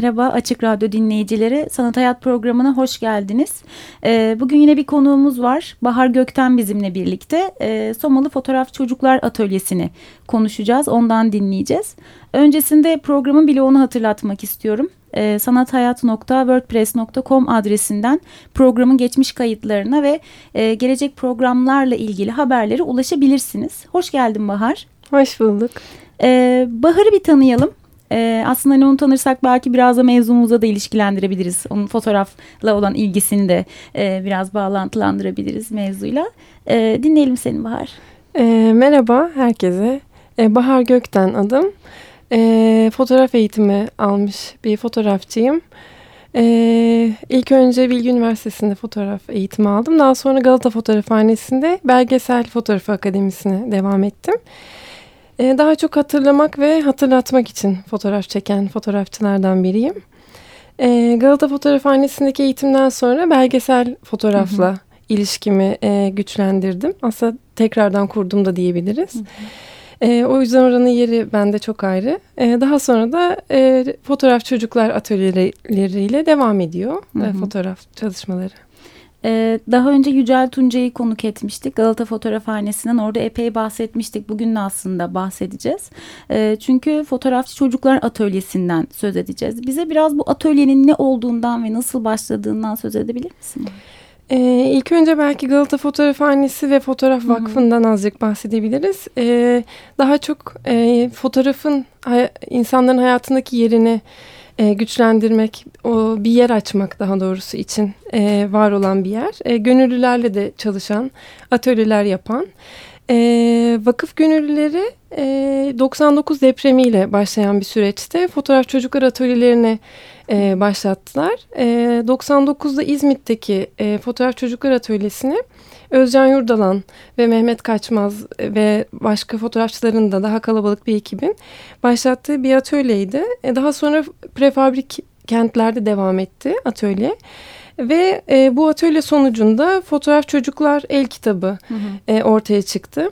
Merhaba Açık Radyo dinleyicileri. Sanat Hayat programına hoş geldiniz. Ee, bugün yine bir konuğumuz var. Bahar Gökten bizimle birlikte. Ee, Somalı Fotoğraf Çocuklar Atölyesi'ni konuşacağız. Ondan dinleyeceğiz. Öncesinde programın bloğunu hatırlatmak istiyorum. Ee, sanathayat.wordpress.com adresinden programın geçmiş kayıtlarına ve e, gelecek programlarla ilgili haberlere ulaşabilirsiniz. Hoş geldin Bahar. Hoş bulduk. Ee, Bahar'ı bir tanıyalım. Ee, aslında hani onu tanırsak belki biraz da mevzumuza da ilişkilendirebiliriz. Onun fotoğrafla olan ilgisini de e, biraz bağlantılandırabiliriz mevzuyla. E, dinleyelim seni Bahar. E, merhaba herkese. E, Bahar Gökten adım. E, fotoğraf eğitimi almış bir fotoğrafçıyım. E, ilk önce Bilgi Üniversitesi'nde fotoğraf eğitimi aldım. Daha sonra Galata Fotoğrafhanesi'nde Belgesel Fotoğrafı Akademisi'ne devam ettim. Ee, daha çok hatırlamak ve hatırlatmak için fotoğraf çeken fotoğrafçılardan biriyim. Ee, Galata Fotoğrafhanesi'ndeki eğitimden sonra belgesel fotoğrafla hı hı. ilişkimi e, güçlendirdim. Aslında tekrardan kurdum da diyebiliriz. Hı hı. E, o yüzden oranın yeri bende çok ayrı. E, daha sonra da e, fotoğraf çocuklar atölyeleriyle devam ediyor hı hı. E, fotoğraf çalışmaları. Ee, daha önce Yücel Tuncay'ı konuk etmiştik. Galata Fotoğrafhanesi'nden orada epey bahsetmiştik. Bugün de aslında bahsedeceğiz. Ee, çünkü fotoğrafçı çocuklar atölyesinden söz edeceğiz. Bize biraz bu atölyenin ne olduğundan ve nasıl başladığından söz edebilir misin? Ee, ilk önce belki Galata Fotoğrafhanesi ve Fotoğraf Vakfı'ndan azıcık bahsedebiliriz. Ee, daha çok e, fotoğrafın insanların hayatındaki yerini e, güçlendirmek, o bir yer açmak daha doğrusu için e, var olan bir yer. E, gönüllülerle de çalışan, atölyeler yapan. E, vakıf gönüllüleri e, 99 depremiyle başlayan bir süreçte fotoğraf çocuklar atölyelerini e, başlattılar. E, 99'da İzmit'teki e, fotoğraf çocuklar atölyesini Özcan Yurdalan ve Mehmet Kaçmaz ve başka fotoğrafçıların da daha kalabalık bir ekibin başlattığı bir atölyeydi. E, daha sonra prefabrik kentlerde devam etti atölye. Ve e, bu atölye sonucunda Fotoğraf Çocuklar El kitabı hı hı. E, ortaya çıktı.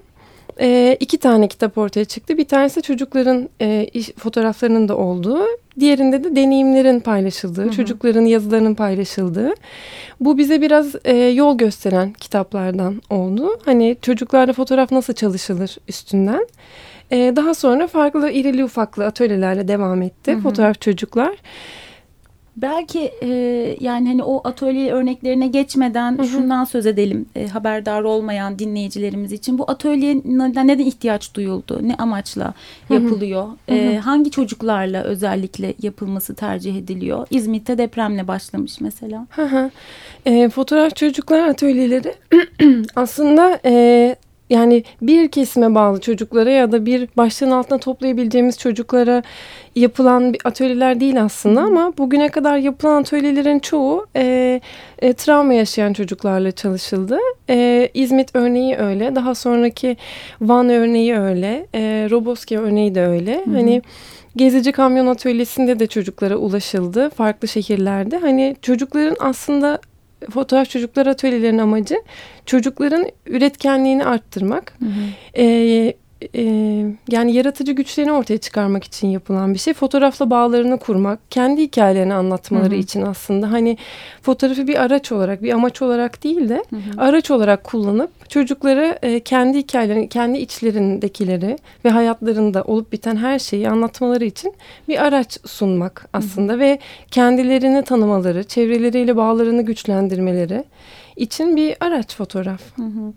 E, iki tane kitap ortaya çıktı. Bir tanesi çocukların e, iş, fotoğraflarının da olduğu. Diğerinde de deneyimlerin paylaşıldığı, hı hı. çocukların yazılarının paylaşıldığı. Bu bize biraz e, yol gösteren kitaplardan oldu. Hani çocuklarla fotoğraf nasıl çalışılır üstünden. E, daha sonra farklı irili ufaklı atölyelerle devam etti hı hı. fotoğraf çocuklar. Belki e, yani hani o atölye örneklerine geçmeden hı hı. şundan söz edelim e, haberdar olmayan dinleyicilerimiz için. Bu atölye neden ihtiyaç duyuldu? Ne amaçla yapılıyor? Hı hı. E, hangi çocuklarla özellikle yapılması tercih ediliyor? İzmit'te depremle başlamış mesela. Hı hı. E, fotoğraf çocuklar atölyeleri aslında e, yani bir kesime bağlı çocuklara ya da bir başlığın altına toplayabileceğimiz çocuklara yapılan bir atölyeler değil aslında ama bugüne kadar yapılan atölyelerin çoğu e, e, travma yaşayan çocuklarla çalışıldı. E, İzmit örneği öyle. Daha sonraki Van örneği öyle. E, Roboski örneği de öyle. Hı hı. Hani Gezici Kamyon Atölyesi'nde de çocuklara ulaşıldı farklı şehirlerde. Hani çocukların aslında fotoğraf çocuklar atölyelerinin amacı çocukların üretkenliğini arttırmak. Hı hı. E, e, yani yaratıcı güçlerini ortaya çıkarmak için yapılan bir şey. Fotoğrafla bağlarını kurmak, kendi hikayelerini anlatmaları hı hı. için aslında hani fotoğrafı bir araç olarak, bir amaç olarak değil de hı hı. araç olarak kullanıp çocuklara e, kendi hikayelerini, kendi içlerindekileri ve hayatlarında olup biten her şeyi anlatmaları için bir araç sunmak aslında hı hı. ve kendilerini tanımaları, çevreleriyle bağlarını güçlendirmeleri için bir araç fotoğraf. Hı hı.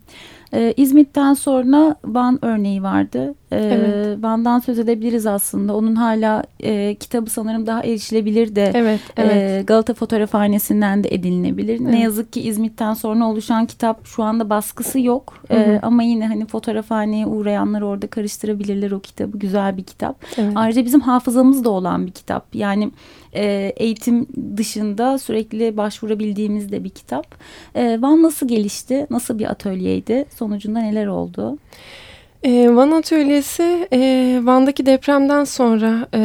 Ee, İzmit'ten sonra Van örneği vardı. E, Evet. Van'dan söz edebiliriz aslında. Onun hala e, kitabı sanırım daha erişilebilir de Evet, evet. e, Galata Fotoğrafhanesi'nden de edinilebilir. Evet. Ne yazık ki İzmit'ten sonra oluşan kitap şu anda baskısı yok. Hı hı. E, ama yine hani fotoğrafhaneye uğrayanlar orada karıştırabilirler o kitabı. Güzel bir kitap. evet. Ayrıca bizim hafızamız da olan bir kitap. Yani e, eğitim dışında sürekli başvurabildiğimiz de bir kitap. E, Van nasıl gelişti? Nasıl bir atölyeydi? Sonucunda neler oldu? E, Van Atölyesi e, Van'daki depremden sonra e,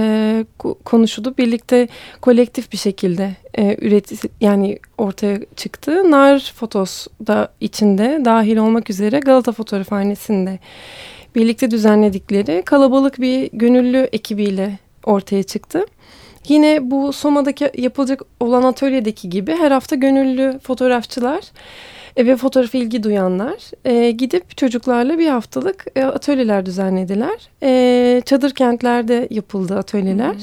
ko- konuşuldu. Birlikte kolektif bir şekilde e, üreti yani ortaya çıktı. Nar Fotos da içinde dahil olmak üzere Galata Fotoğrafhanesi'nde birlikte düzenledikleri kalabalık bir gönüllü ekibiyle ortaya çıktı. Yine bu Soma'daki yapılacak olan atölyedeki gibi her hafta gönüllü fotoğrafçılar e, ve fotoğrafa ilgi duyanlar e, gidip çocuklarla bir haftalık e, atölyeler düzenlediler. E, çadır kentlerde yapıldı atölyeler.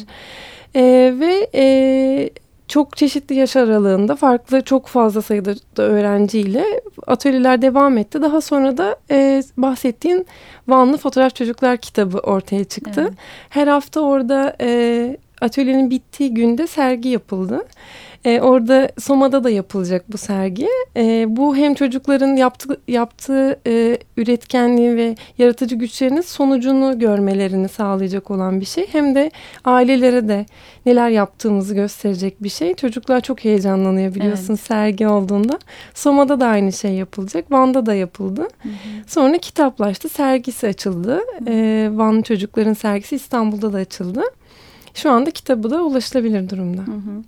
E, ve e, çok çeşitli yaş aralığında farklı çok fazla sayıda da öğrenciyle atölyeler devam etti. Daha sonra da e, bahsettiğin Vanlı Fotoğraf Çocuklar kitabı ortaya çıktı. Evet. Her hafta orada e, atölyenin bittiği günde sergi yapıldı. E, orada Soma'da da yapılacak bu sergi. E, bu hem çocukların yaptığı, yaptığı e, üretkenliği ve yaratıcı güçlerinin sonucunu görmelerini sağlayacak olan bir şey. Hem de ailelere de neler yaptığımızı gösterecek bir şey. Çocuklar çok heyecanlanıyor biliyorsun sergi olduğunda. Soma'da da aynı şey yapılacak. Van'da da yapıldı. Sonra kitaplaştı. Sergisi açıldı. E, Van çocukların sergisi İstanbul'da da açıldı. Şu anda kitabı da ulaşılabilir durumda. Hı hı.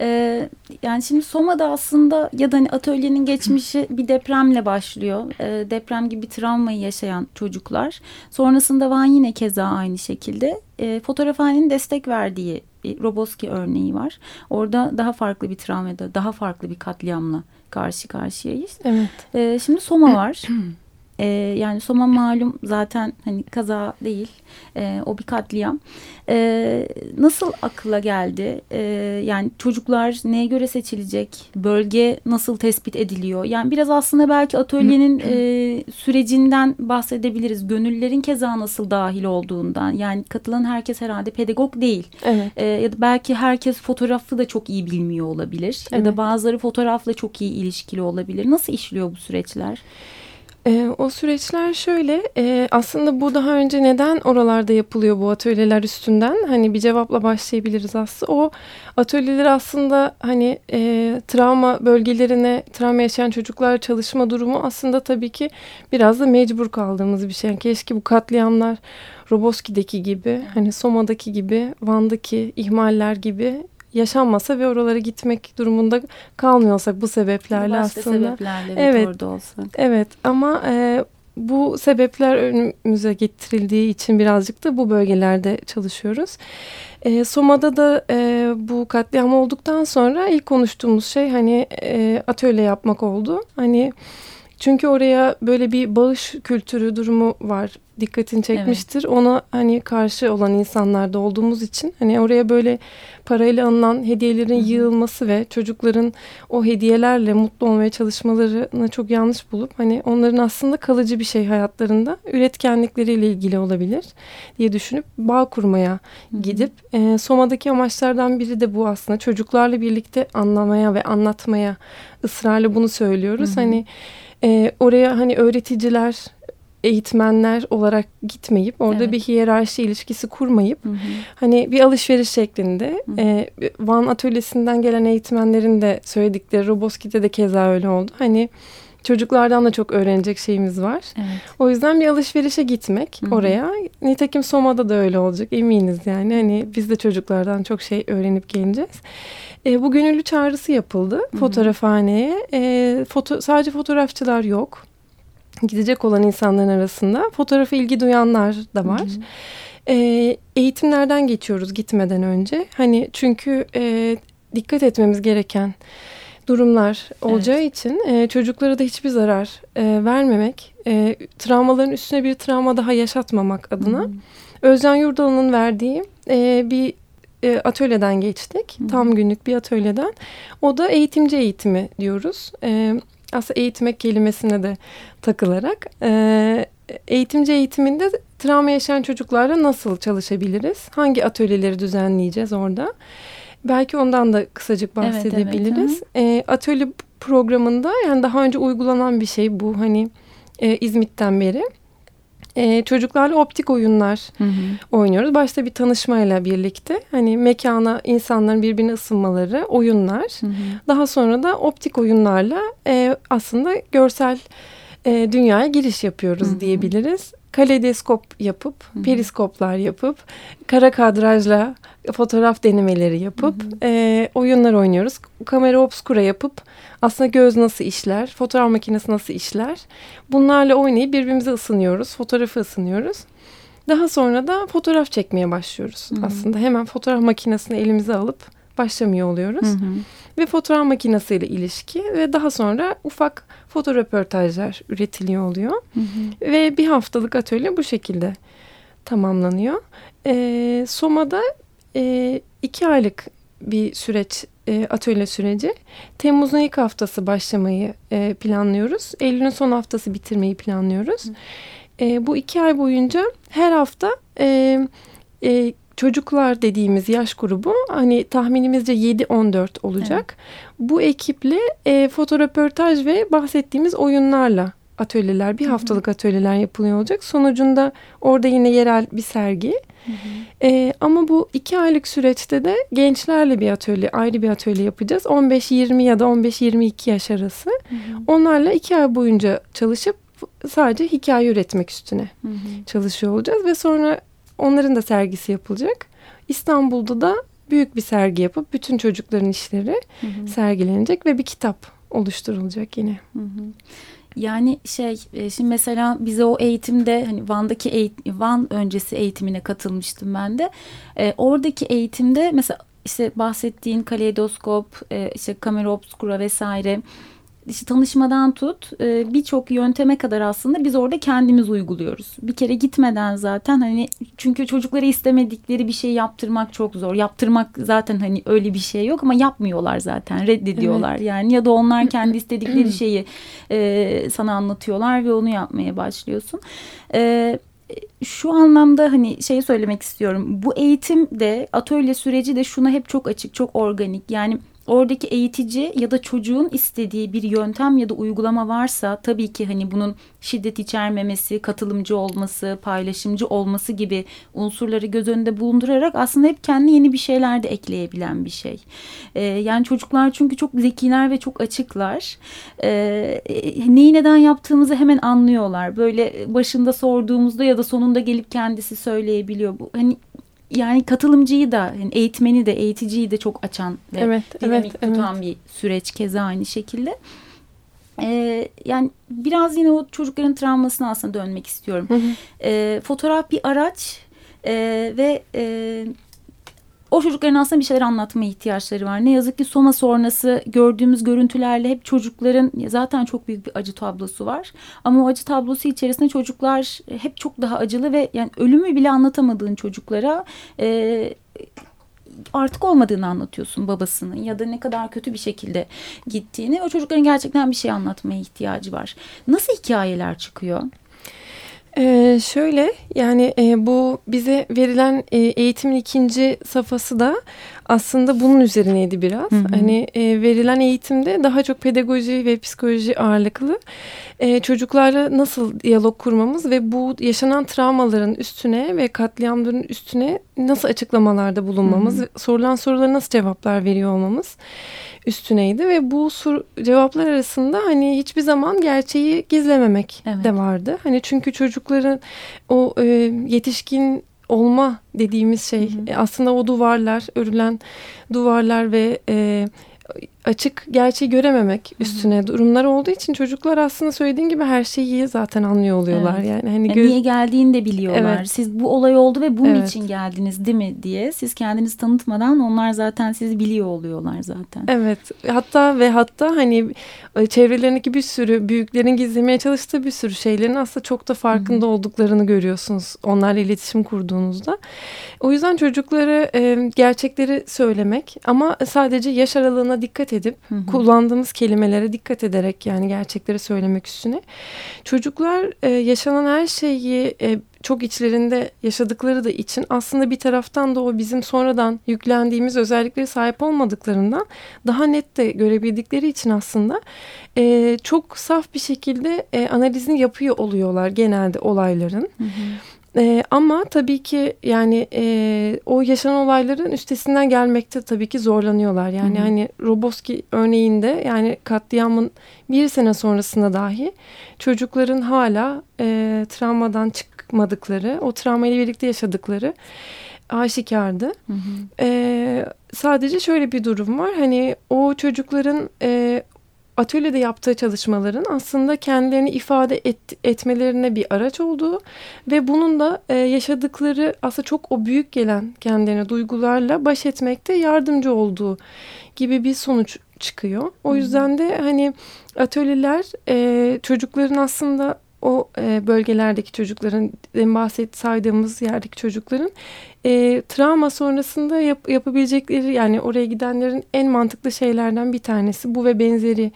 Ee, yani şimdi Soma'da aslında ya da hani atölyenin geçmişi bir depremle başlıyor. Ee, deprem gibi travmayı yaşayan çocuklar. Sonrasında Van yine keza aynı şekilde. Ee, fotoğrafhanenin destek verdiği bir Roboski örneği var. Orada daha farklı bir travmada, daha farklı bir katliamla karşı karşıyayız. Evet. Ee, şimdi Soma var. Ee, yani Soma malum zaten hani kaza değil. Ee, o bir katliam. Ee, nasıl akla geldi? Ee, yani çocuklar neye göre seçilecek? Bölge nasıl tespit ediliyor? Yani biraz aslında belki atölyenin e, sürecinden bahsedebiliriz. Gönüllerin keza nasıl dahil olduğundan. Yani katılan herkes herhalde pedagog değil. Evet. Ee, ya da belki herkes fotoğrafı da çok iyi bilmiyor olabilir. Ya da Evet. bazıları fotoğrafla çok iyi ilişkili olabilir. Nasıl işliyor bu süreçler? Ee, o süreçler şöyle e, aslında bu daha önce neden oralarda yapılıyor bu atölyeler üstünden? Hani bir cevapla başlayabiliriz aslında. O atölyeler aslında hani e, travma bölgelerine travma yaşayan çocuklar çalışma durumu aslında tabii ki biraz da mecbur kaldığımız bir şey. Keşke bu katliamlar Roboski'deki gibi hani Soma'daki gibi Van'daki ihmaller gibi yaşanmasa ve oralara gitmek durumunda kalmıyor olsak bu sebeplerle Başka aslında. sebeplerle evet, Evet. orada olsak. Evet ama e, bu sebepler önümüze getirildiği için birazcık da bu bölgelerde çalışıyoruz. E, Soma'da da e, bu katliam olduktan sonra ilk konuştuğumuz şey hani e, atölye yapmak oldu. Hani çünkü oraya böyle bir bağış kültürü durumu var. Dikkatini çekmiştir. Ona hani karşı olan insanlarda olduğumuz için hani oraya böyle parayla alınan hediyelerin Hı yığılması ve çocukların o hediyelerle mutlu olmaya çalışmalarını çok yanlış bulup hani onların aslında kalıcı bir şey hayatlarında üretkenlikleriyle ilgili olabilir diye düşünüp bağ kurmaya Hı gidip e, Soma'daki amaçlardan biri de bu aslında çocuklarla birlikte anlamaya ve anlatmaya ısrarla bunu söylüyoruz. Hı. Hani e, oraya hani öğreticiler eğitmenler olarak gitmeyip orada Evet. bir hiyerarşi ilişkisi kurmayıp Hı hı. hani bir alışveriş şeklinde Hı hı. e, Van atölyesinden gelen eğitmenlerin de söyledikleri Roboski'de de keza öyle oldu. Hani çocuklardan da çok öğrenecek şeyimiz var. Evet. O yüzden bir alışverişe gitmek Hı hı. oraya. Nitekim Soma'da da öyle olacak eminiz yani. Hani biz de çocuklardan çok şey öğrenip geleceğiz. E, bu gönüllü çağrısı yapıldı fotoğrafhaneye. E, foto, sadece fotoğrafçılar yok. Gidecek olan insanların arasında fotoğrafa ilgi duyanlar da var. Hı hı. E, eğitimlerden geçiyoruz gitmeden önce. Hani çünkü e, dikkat etmemiz gereken durumlar olacağı için e, çocuklara da hiçbir zarar e, vermemek, e, travmaların üstüne bir travma daha yaşatmamak adına hı. Özcan Yurdalı'nın verdiği e, bir e, atölyeden geçtik. Hı. Tam günlük bir atölyeden. O da eğitimci eğitimi diyoruz. E, aslında eğitmek kelimesine de takılarak. E, eğitimci eğitiminde travma yaşayan çocuklarla nasıl çalışabiliriz? Hangi atölyeleri düzenleyeceğiz orada? Belki ondan da kısacık bahsedebiliriz. Evet, evet. E, atölye programında yani daha önce uygulanan bir şey bu hani e, İzmit'ten beri. E, çocuklarla optik oyunlar hı hı. oynuyoruz. Başta bir tanışmayla birlikte hani mekana insanların birbirine ısınmaları, oyunlar. Hı hı. Daha sonra da optik oyunlarla e, aslında görsel e, dünyaya giriş yapıyoruz hı hı. diyebiliriz. Kaledeskop yapıp, periskoplar yapıp, kara kadrajla fotoğraf denemeleri yapıp hı hı. E, oyunlar oynuyoruz. Kamera obskura yapıp aslında göz nasıl işler, fotoğraf makinesi nasıl işler. Bunlarla oynayıp birbirimize ısınıyoruz, fotoğrafı ısınıyoruz. Daha sonra da fotoğraf çekmeye başlıyoruz. Hı hı. Aslında hemen fotoğraf makinesini elimize alıp başlamıyor oluyoruz. Hı hı. Ve fotoğraf makinesiyle ilişki ve daha sonra ufak fotoröportajlar üretiliyor oluyor. Hı hı. Ve bir haftalık atölye bu şekilde tamamlanıyor. E, Soma'da e, iki aylık bir süreç e, atölye süreci. Temmuz'un ilk haftası başlamayı e, planlıyoruz. Eylül'ün son haftası bitirmeyi planlıyoruz. E, bu iki ay boyunca her hafta e, e, çocuklar dediğimiz yaş grubu hani tahminimizce 7-14 olacak. Evet. Bu ekiple e, fotoröportaj ve bahsettiğimiz oyunlarla atölyeler, bir haftalık atölyeler yapılıyor olacak. Sonucunda orada yine yerel bir sergi. Hı hı. E, ama bu iki aylık süreçte de gençlerle bir atölye, ayrı bir atölye yapacağız. 15-20 ya da 15-22 yaş arası. Hı hı. Onlarla iki ay boyunca çalışıp sadece hikaye üretmek üstüne hı hı. çalışıyor olacağız. Ve sonra onların da sergisi yapılacak. İstanbul'da da büyük bir sergi yapıp bütün çocukların işleri hı hı. sergilenecek ve bir kitap oluşturulacak yine. Hı hı. Yani şey e, şimdi mesela bize o eğitimde hani Van'daki eğitim, Van öncesi eğitimine katılmıştım ben de. E, oradaki eğitimde mesela işte bahsettiğin kaleidoskop, e, işte kamera obskura vesaire işte tanışmadan tut e, birçok yönteme kadar aslında biz orada kendimiz uyguluyoruz. Bir kere gitmeden zaten hani çünkü çocuklara istemedikleri bir şey yaptırmak çok zor. Yaptırmak zaten hani öyle bir şey yok ama yapmıyorlar zaten reddediyorlar evet. yani ya da onlar kendi istedikleri şeyi e, sana anlatıyorlar ve onu yapmaya başlıyorsun. E, şu anlamda hani şey söylemek istiyorum. Bu eğitim de atölye süreci de şuna hep çok açık, çok organik. Yani oradaki eğitici ya da çocuğun istediği bir yöntem ya da uygulama varsa tabii ki hani bunun şiddet içermemesi, katılımcı olması, paylaşımcı olması gibi unsurları göz önünde bulundurarak aslında hep kendi yeni bir şeyler de ekleyebilen bir şey. Ee, yani çocuklar çünkü çok zekiler ve çok açıklar. Ee, neyi neden yaptığımızı hemen anlıyorlar. Böyle başında sorduğumuzda ya da sonunda gelip kendisi söyleyebiliyor. Bu hani yani katılımcıyı da yani eğitmeni de eğiticiyi de çok açan ve evet, dinamik evet, tutan evet. bir süreç keza aynı şekilde. Ee, yani biraz yine o çocukların travmasına aslında dönmek istiyorum. Hı hı. Ee, fotoğraf bir araç e, ve e, o çocukların aslında bir şeyler anlatma ihtiyaçları var. Ne yazık ki Soma sonrası gördüğümüz görüntülerle hep çocukların zaten çok büyük bir acı tablosu var. Ama o acı tablosu içerisinde çocuklar hep çok daha acılı ve yani ölümü bile anlatamadığın çocuklara e, artık olmadığını anlatıyorsun babasının ya da ne kadar kötü bir şekilde gittiğini. O çocukların gerçekten bir şey anlatmaya ihtiyacı var. Nasıl hikayeler çıkıyor? Ee, şöyle yani e, bu bize verilen e, eğitimin ikinci safhası da aslında bunun üzerineydi biraz. Hı hı. Hani e, verilen eğitimde daha çok pedagoji ve psikoloji ağırlıklı. E, çocuklarla nasıl diyalog kurmamız ve bu yaşanan travmaların üstüne ve katliamların üstüne nasıl açıklamalarda bulunmamız, hı hı. sorulan sorulara nasıl cevaplar veriyor olmamız üstüneydi ve bu sor, cevaplar arasında hani hiçbir zaman gerçeği gizlememek evet. de vardı. Hani çünkü çocukların o e, yetişkin olma dediğimiz şey hı hı. aslında o duvarlar, örülen duvarlar ve e, açık gerçeği görememek üstüne durumlar olduğu için çocuklar aslında söylediğin gibi her şeyi zaten anlıyor oluyorlar. Evet. Yani hani göz... niye geldiğini de biliyorlar. Evet. Siz bu olay oldu ve bunun evet. için geldiniz değil mi diye siz kendinizi tanıtmadan onlar zaten sizi biliyor oluyorlar zaten. Evet. Hatta ve hatta hani e, çevrelerindeki bir sürü büyüklerin gizlemeye çalıştığı bir sürü şeylerin aslında çok da farkında Hı-hı. olduklarını görüyorsunuz onlarla iletişim kurduğunuzda. O yüzden çocuklara e, gerçekleri söylemek ama sadece yaş aralığına dikkat edip hı hı. kullandığımız kelimelere dikkat ederek yani gerçekleri söylemek üstüne. Çocuklar e, yaşanan her şeyi e, çok içlerinde yaşadıkları da için aslında bir taraftan da o bizim sonradan yüklendiğimiz özellikleri sahip olmadıklarından daha net de görebildikleri için aslında e, çok saf bir şekilde e, analizini yapıyor oluyorlar genelde olayların. Hı hı. E, ama tabii ki yani e, o yaşanan olayların üstesinden gelmekte tabii ki zorlanıyorlar. Yani Hı -hı. hani Roboski örneğinde yani katliamın bir sene sonrasında dahi çocukların hala e, travmadan çıkmadıkları, o travmayla birlikte yaşadıkları aşikardı. Hı hı. E, sadece şöyle bir durum var. Hani o çocukların e, atölyede yaptığı çalışmaların aslında kendilerini ifade et, etmelerine bir araç olduğu ve bunun da e, yaşadıkları aslında çok o büyük gelen kendilerine duygularla baş etmekte yardımcı olduğu gibi bir sonuç çıkıyor. O yüzden de hani atölyeler e, çocukların aslında o e, bölgelerdeki çocukların bahset saydığımız yerdeki çocukların e, travma sonrasında yap, yapabilecekleri yani oraya gidenlerin en mantıklı şeylerden bir tanesi bu ve benzeri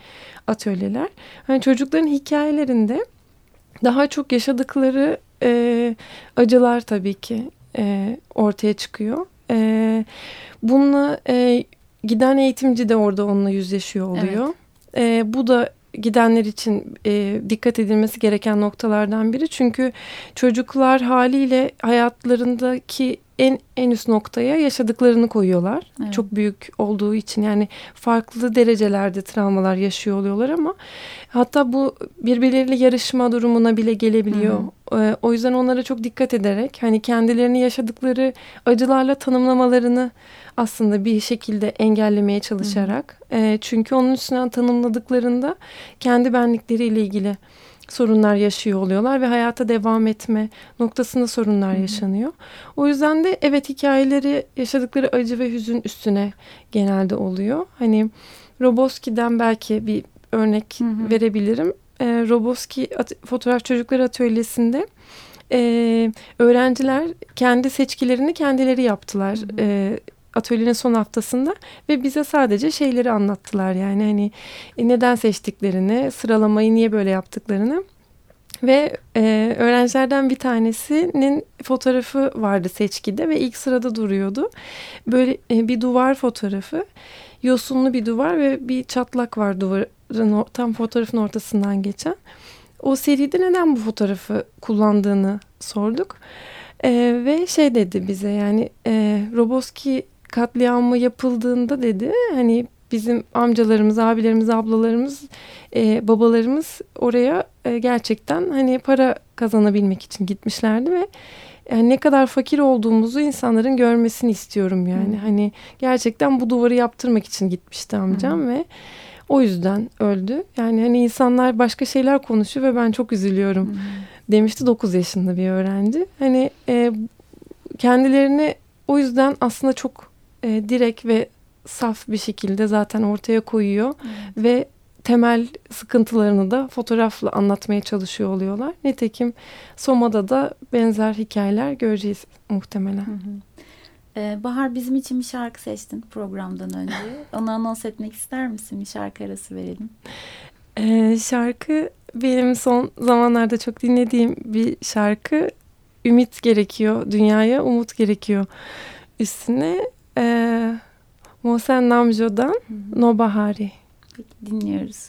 atölyeler. Hani çocukların hikayelerinde daha çok yaşadıkları e, acılar tabii ki e, ortaya çıkıyor. E, bununla e, giden eğitimci de orada onunla yüzleşiyor oluyor. Evet. E, bu da gidenler için e, dikkat edilmesi gereken noktalardan biri. Çünkü çocuklar haliyle hayatlarındaki en en üst noktaya yaşadıklarını koyuyorlar. Evet. Çok büyük olduğu için yani farklı derecelerde travmalar yaşıyor oluyorlar ama hatta bu birbirleriyle yarışma durumuna bile gelebiliyor. Hı hı. O yüzden onlara çok dikkat ederek hani kendilerini yaşadıkları acılarla tanımlamalarını aslında bir şekilde engellemeye çalışarak. Hı hı. E, çünkü onun üstünden tanımladıklarında kendi benlikleriyle ilgili sorunlar yaşıyor oluyorlar ve hayata devam etme noktasında sorunlar Hı -hı. yaşanıyor. O yüzden de evet hikayeleri yaşadıkları acı ve hüzün üstüne genelde oluyor. Hani Roboski'den belki bir örnek Hı -hı. verebilirim. E, Roboski Fotoğraf Çocukları Atölyesi'nde e, öğrenciler kendi seçkilerini kendileri yaptılar. Hı hı. E, atölyenin son haftasında ve bize sadece şeyleri anlattılar yani hani e, neden seçtiklerini, sıralamayı niye böyle yaptıklarını. Ve e, öğrencilerden bir tanesinin fotoğrafı vardı seçkide ve ilk sırada duruyordu. Böyle e, bir duvar fotoğrafı, yosunlu bir duvar ve bir çatlak var duvarın tam fotoğrafın ortasından geçen. O seride neden bu fotoğrafı kullandığını sorduk. E, ve şey dedi bize yani e, Roboski katliamı yapıldığında dedi hani bizim amcalarımız, abilerimiz, ablalarımız, e, babalarımız oraya e, gerçekten hani para kazanabilmek için gitmişlerdi ve yani ne kadar fakir olduğumuzu insanların görmesini istiyorum yani. Hmm. Hani gerçekten bu duvarı yaptırmak için gitmişti amcam hmm. ve o yüzden öldü. Yani hani insanlar başka şeyler konuşuyor ve ben çok üzülüyorum hmm. demişti 9 yaşında bir öğrenci. Hani e, kendilerini o yüzden aslında çok e, direkt ve saf bir şekilde zaten ortaya koyuyor evet. ve temel sıkıntılarını da fotoğrafla anlatmaya çalışıyor oluyorlar. Nitekim Soma'da da benzer hikayeler göreceğiz muhtemelen. Hı hı. Ee, Bahar bizim için bir şarkı seçtin programdan önce. Onu anons etmek ister misin? Bir şarkı arası verelim. Ee, şarkı benim son zamanlarda çok dinlediğim bir şarkı. Ümit gerekiyor dünyaya, umut gerekiyor üstüne e, Mohsen Namjo'dan Nobahari. dinliyoruz.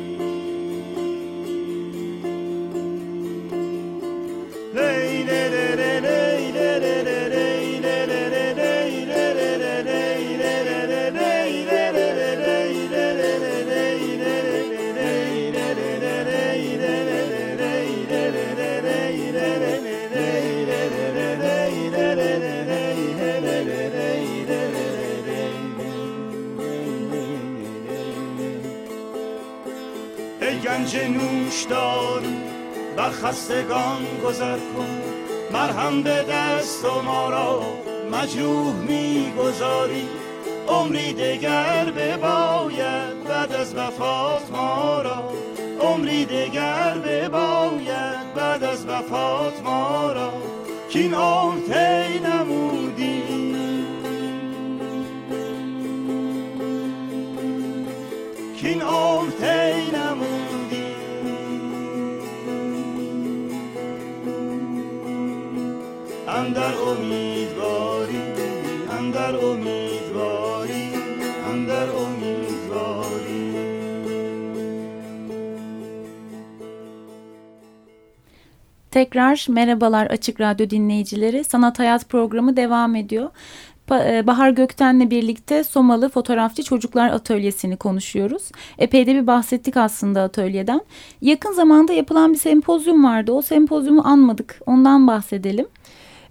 نوشدار بر خستگان گذر کن. مرهم به دست و ما را مجروح می‌گذاری. عمری دگر بباید بعد از وفات ما را. عمری دگر بباید بعد از وفات ما را. کین عمر تی نمودی Tekrar merhabalar Açık Radyo dinleyicileri. Sanat Hayat programı devam ediyor. E, Bahar Gökten'le birlikte Somalı Fotoğrafçı Çocuklar Atölyesi'ni konuşuyoruz. Epey de bir bahsettik aslında atölyeden. Yakın zamanda yapılan bir sempozyum vardı. O sempozyumu anmadık. Ondan bahsedelim.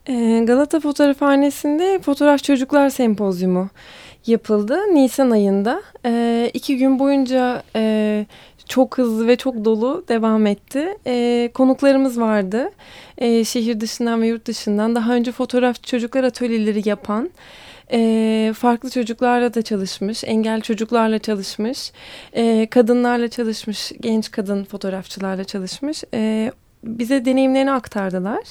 Ee, Galata Fotoğrafhanesi'nde Fotoğraf Çocuklar Sempozyumu yapıldı Nisan ayında. E, iki gün boyunca e, çok hızlı ve çok dolu devam etti. E, konuklarımız vardı. E, şehir dışından ve yurt dışından daha önce fotoğraf çocuklar atölyeleri yapan e, farklı çocuklarla da çalışmış, engel çocuklarla çalışmış, e, kadınlarla çalışmış, genç kadın fotoğrafçılarla çalışmış. E, bize deneyimlerini aktardılar.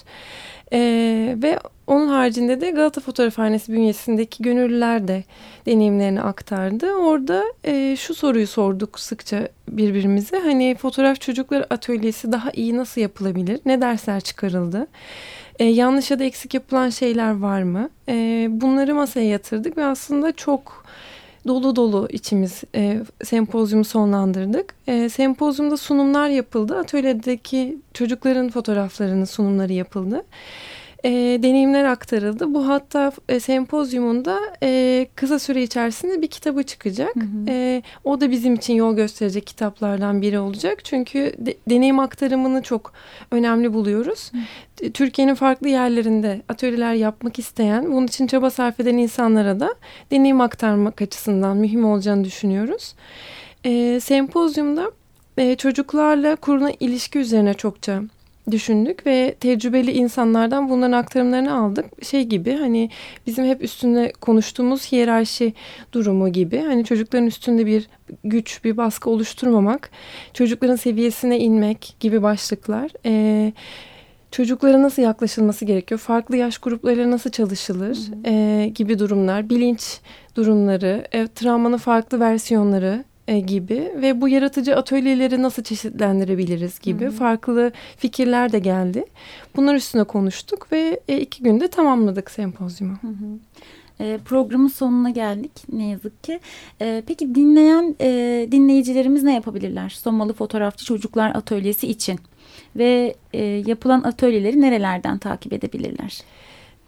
Ee, ve onun haricinde de Galata Fotoğrafhanesi bünyesindeki gönüllüler de deneyimlerini aktardı. Orada e, şu soruyu sorduk sıkça birbirimize. Hani fotoğraf çocuklar atölyesi daha iyi nasıl yapılabilir? Ne dersler çıkarıldı? E, yanlış ya da eksik yapılan şeyler var mı? E, bunları masaya yatırdık ve aslında çok dolu dolu içimiz e, sempozyumu sonlandırdık. E, sempozyumda sunumlar yapıldı. Atölyedeki çocukların fotoğraflarının sunumları yapıldı. E, deneyimler aktarıldı. Bu hatta e, sempozyumunda e, kısa süre içerisinde bir kitabı çıkacak. Hı hı. E, o da bizim için yol gösterecek kitaplardan biri olacak. Çünkü de, deneyim aktarımını çok önemli buluyoruz. Hı. Türkiye'nin farklı yerlerinde atölyeler yapmak isteyen, bunun için çaba sarf eden insanlara da deneyim aktarmak açısından mühim olacağını düşünüyoruz. E, sempozyumda e, çocuklarla kurulan ilişki üzerine çokça düşündük ve tecrübeli insanlardan bunların aktarımlarını aldık. Şey gibi hani bizim hep üstünde konuştuğumuz hiyerarşi durumu gibi. Hani çocukların üstünde bir güç, bir baskı oluşturmamak, çocukların seviyesine inmek gibi başlıklar. Ee, çocuklara nasıl yaklaşılması gerekiyor? Farklı yaş gruplarıyla nasıl çalışılır? Hı hı. E, gibi durumlar, bilinç durumları, e, travmanın farklı versiyonları e, gibi ve bu yaratıcı atölyeleri nasıl çeşitlendirebiliriz gibi hı hı. farklı fikirler de geldi. Bunlar üstüne konuştuk ve e, iki günde tamamladık sempozyumu. Hı hı. E, programın sonuna geldik ne yazık ki. peki dinleyen dinleyicilerimiz ne yapabilirler? Somalı Fotoğrafçı Çocuklar Atölyesi için ve yapılan atölyeleri nerelerden takip edebilirler?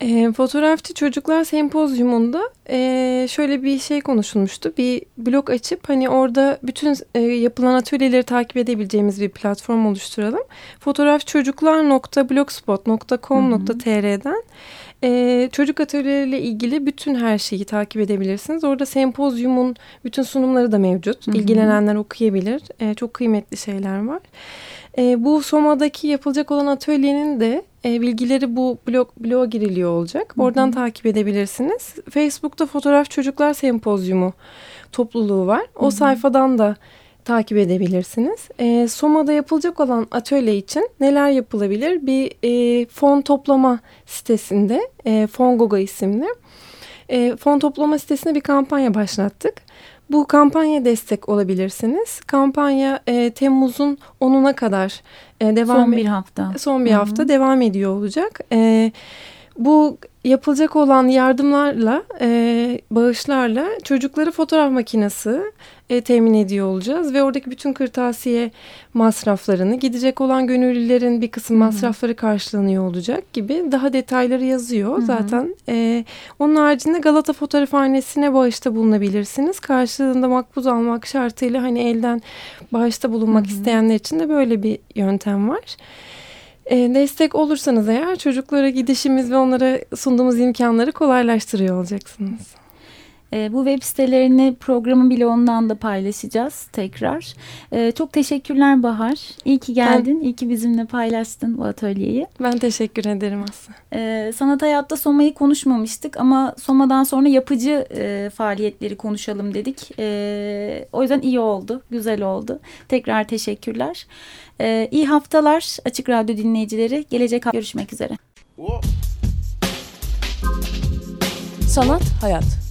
E, fotoğrafçı Çocuklar Sempozyumunda e, şöyle bir şey konuşulmuştu. Bir blog açıp hani orada bütün e, yapılan atölyeleri takip edebileceğimiz bir platform oluşturalım. Fotoğrafçocuklar.blogspot.com.tr'den e, çocuk atölyeleriyle ilgili bütün her şeyi takip edebilirsiniz. Orada sempozyumun bütün sunumları da mevcut. Hı hı. İlgilenenler okuyabilir. E, çok kıymetli şeyler var. E, bu Soma'daki yapılacak olan atölyenin de e, bilgileri bu blog bloğa giriliyor olacak. Oradan hı hı. takip edebilirsiniz. Facebook'ta Fotoğraf Çocuklar Sempozyumu topluluğu var. O hı hı. sayfadan da takip edebilirsiniz. E, Soma'da yapılacak olan atölye için neler yapılabilir? Bir e, fon toplama sitesinde e, Fongoga isimli e, fon toplama sitesinde bir kampanya başlattık. Bu kampanya destek olabilirsiniz. Kampanya e, Temmuz'un 10'una kadar e, devam son bir hafta son bir Hı -hı. hafta devam ediyor olacak. E, bu yapılacak olan yardımlarla, e, bağışlarla çocukları fotoğraf makinesi e, temin ediyor olacağız. Ve oradaki bütün kırtasiye masraflarını, gidecek olan gönüllülerin bir kısım masrafları karşılanıyor olacak gibi daha detayları yazıyor Hı hı. zaten. E, onun haricinde Galata Fotoğrafhanesi'ne bağışta bulunabilirsiniz. Karşılığında makbuz almak şartıyla hani elden bağışta bulunmak Hı hı. isteyenler için de böyle bir yöntem var. E, destek olursanız eğer çocuklara gidişimiz ve onlara sunduğumuz imkanları kolaylaştırıyor olacaksınız. E, bu web sitelerini programın bile ondan da paylaşacağız tekrar. E, çok teşekkürler Bahar. İyi ki geldin. İyi ki bizimle paylaştın bu atölyeyi. Ben teşekkür ederim Aslı. E, sanat hayatta Soma'yı konuşmamıştık ama Soma'dan sonra yapıcı e, faaliyetleri konuşalım dedik. E, o yüzden iyi oldu, güzel oldu. Tekrar teşekkürler. E, iyi haftalar Açık Radyo dinleyicileri. Gelecek hafta görüşmek üzere. Sanat, hayat.